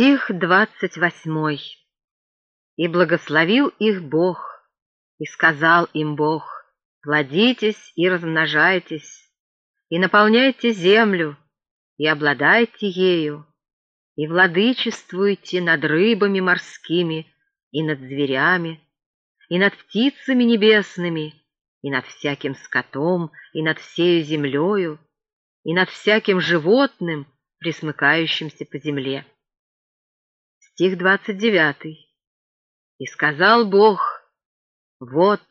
Стих двадцать восьмой. «И благословил их Бог, и сказал им Бог, плодитесь и размножайтесь, и наполняйте землю, и обладайте ею, и владычествуйте над рыбами морскими и над зверями, и над птицами небесными, и над всяким скотом, и над всею землею, и над всяким животным, присмыкающимся по земле. Стих двадцать девятый. И сказал Бог, вот,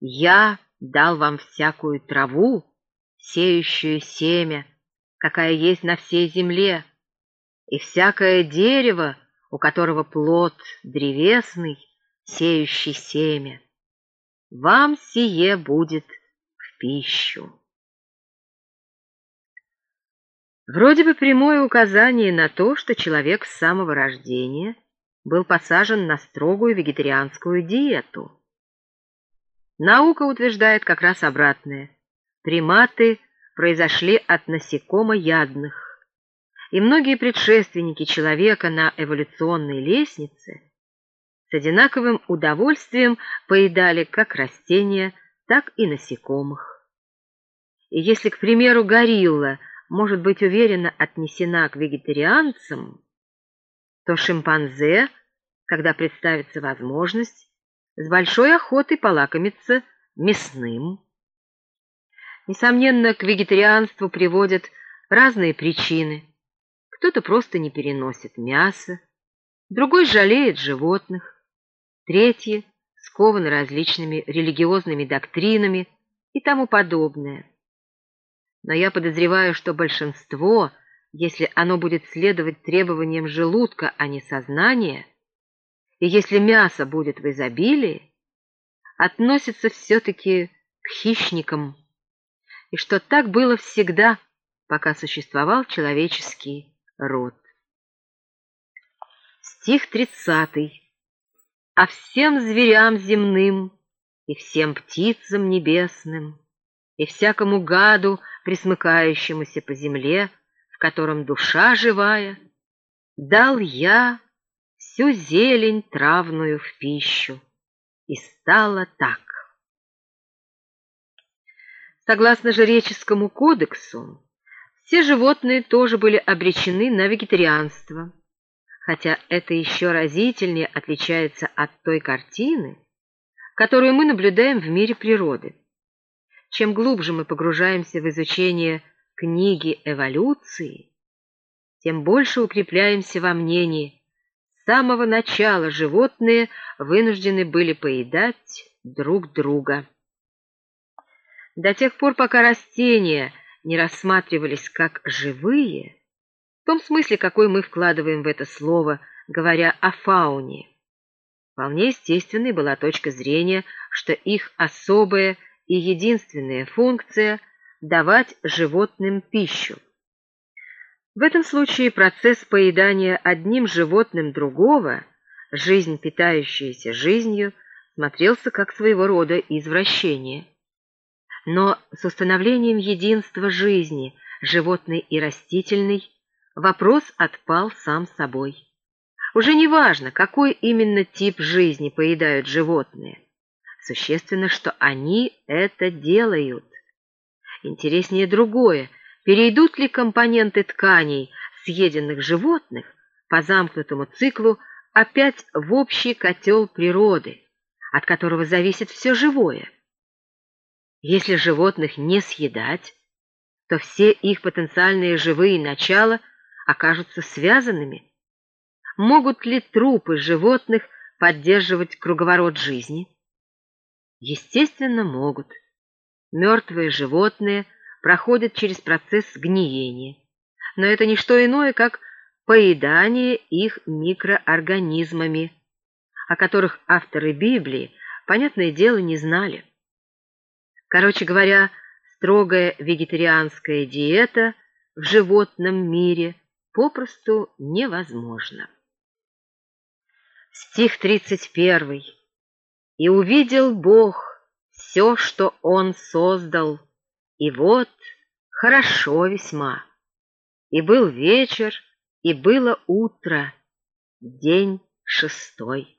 я дал вам всякую траву, сеющую семя, какая есть на всей земле, и всякое дерево, у которого плод древесный, сеющий семя. Вам сие будет в пищу. Вроде бы прямое указание на то, что человек с самого рождения был посажен на строгую вегетарианскую диету. Наука утверждает как раз обратное. Приматы произошли от насекомоядных, и многие предшественники человека на эволюционной лестнице с одинаковым удовольствием поедали как растения, так и насекомых. И если, к примеру, горилла – может быть уверенно отнесена к вегетарианцам, то шимпанзе, когда представится возможность, с большой охотой полакомится мясным. Несомненно, к вегетарианству приводят разные причины. Кто-то просто не переносит мясо, другой жалеет животных, третьи скованы различными религиозными доктринами и тому подобное но я подозреваю, что большинство, если оно будет следовать требованиям желудка, а не сознания, и если мясо будет в изобилии, относится все-таки к хищникам, и что так было всегда, пока существовал человеческий род. Стих тридцатый. «А всем зверям земным и всем птицам небесным, и всякому гаду, присмыкающемуся по земле, в котором душа живая, дал я всю зелень травную в пищу, и стало так. Согласно жреческому кодексу, все животные тоже были обречены на вегетарианство, хотя это еще разительнее отличается от той картины, которую мы наблюдаем в мире природы. Чем глубже мы погружаемся в изучение книги эволюции, тем больше укрепляемся во мнении, с самого начала животные вынуждены были поедать друг друга. До тех пор, пока растения не рассматривались как живые, в том смысле, какой мы вкладываем в это слово, говоря о фауне, вполне естественной была точка зрения, что их особое и единственная функция – давать животным пищу. В этом случае процесс поедания одним животным другого, жизнь, питающаяся жизнью, смотрелся как своего рода извращение. Но с установлением единства жизни, животной и растительной, вопрос отпал сам собой. Уже не важно, какой именно тип жизни поедают животные. Существенно, что они это делают. Интереснее другое, перейдут ли компоненты тканей съеденных животных по замкнутому циклу опять в общий котел природы, от которого зависит все живое. Если животных не съедать, то все их потенциальные живые начала окажутся связанными. Могут ли трупы животных поддерживать круговорот жизни? Естественно, могут. Мертвые животные проходят через процесс гниения, но это не что иное, как поедание их микроорганизмами, о которых авторы Библии, понятное дело, не знали. Короче говоря, строгая вегетарианская диета в животном мире попросту невозможна. Стих 31. И увидел Бог все, что Он создал, и вот хорошо весьма. И был вечер, и было утро, День шестой.